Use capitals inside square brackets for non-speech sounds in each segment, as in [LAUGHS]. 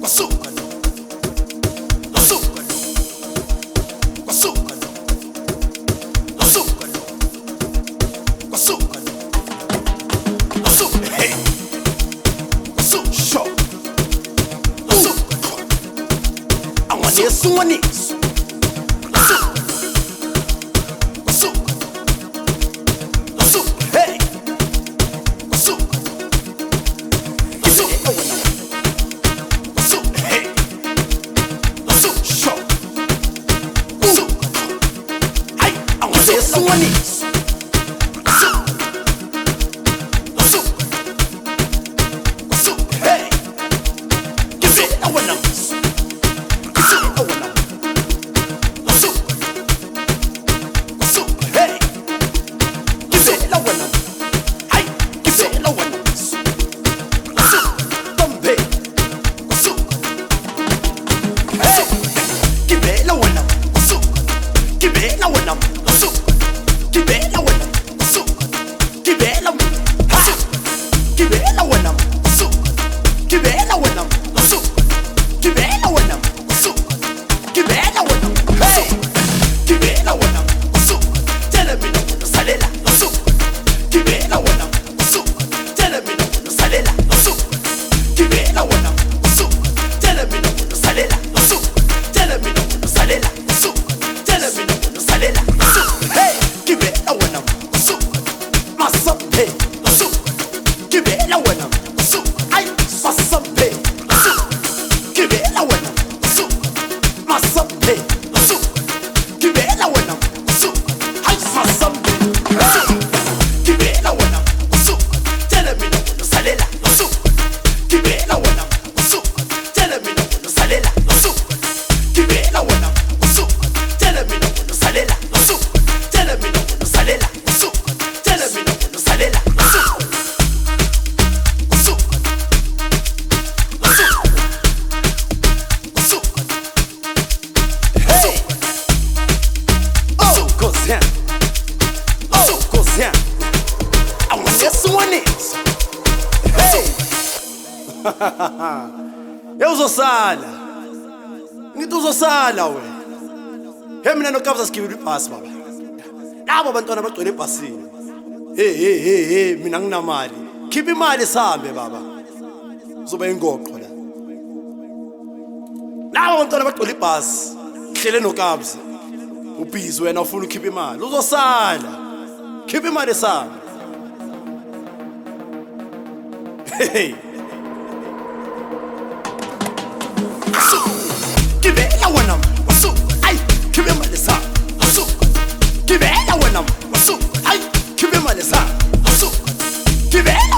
kwasuka no kwasuka no kwasuka no kwasuka no kwasuka no kwasuka hey kwasuka show kwasuka no I want this one is no one. Hey, give it. I wanna. gibela wena su ai masambe su gibela wena su masambe [LAUGHS] Eu uzosala. Ngithi uzosala wena he mina nokabza sigibela ibhasi baba. Labo bantwana bagcwele ebhasini. Hey hey hey hey mina nginamali. Khipha imali sihambe baba. Uzoba ingoqo la. Labo bantwana bagcwele ibhasi. Hlele nokabza ubhizi wena ufuna ukhipha imali. Uzosala. Khipha imali sihambe. Hey.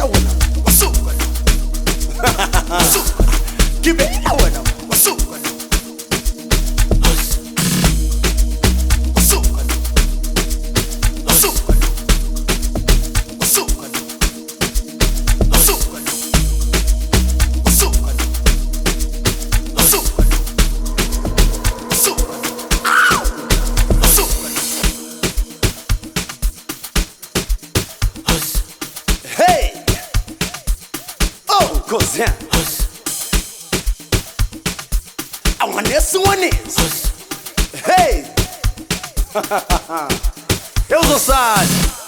dawona masuka masuka Nesse this one is. Hey! Eu sou Sádio.